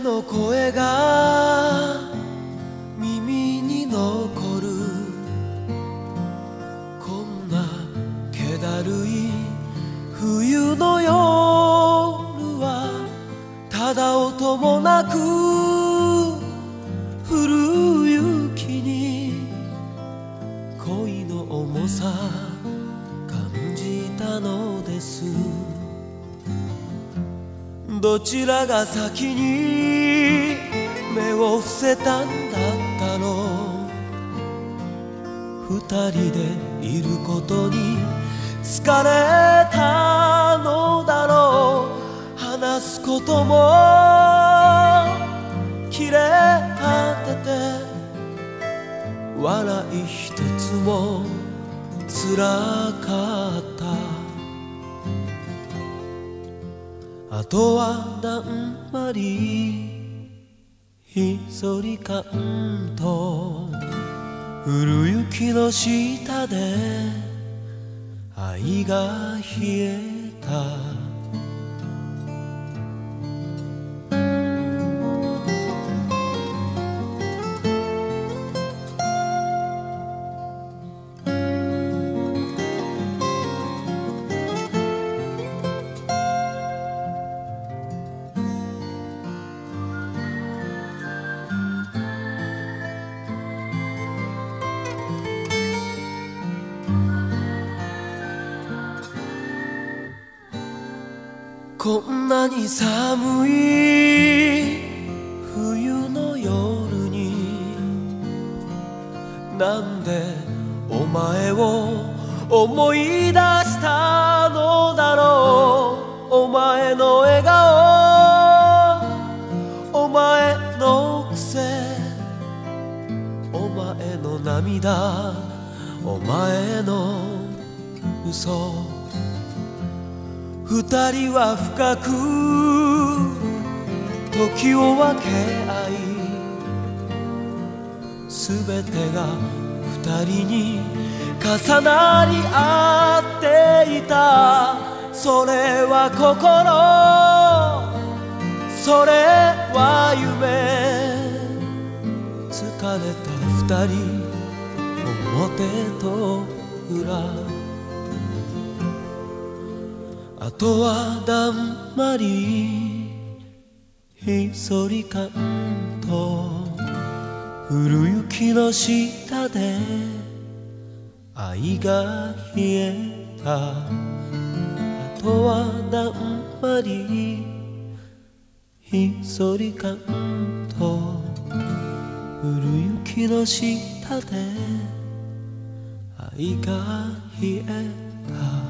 の声が耳に残る。こんな気だるい冬の夜はただ音もなく降る雪に恋の重さ感じたのです。どちらが先に目を伏せたんだったろう二人でいることに疲れたのだろう。話すことも切れ果てて笑い一つもつらかった。あとはだんまりひそりかんと降る雪の下で愛が冷えた。こんなに寒い冬の夜になんでお前を思い出したのだろう。お前の笑顔。お前の癖。お前の涙。お前の嘘。二人は深く時を分け合い全てが二人に重なり合っていた。それは心それは夢。疲れた二人。表と裏。あとはだんまりひそりかんと降る雪の下で愛が冷えた。あとはだんまりひそりかんと降る雪の下で愛が冷えた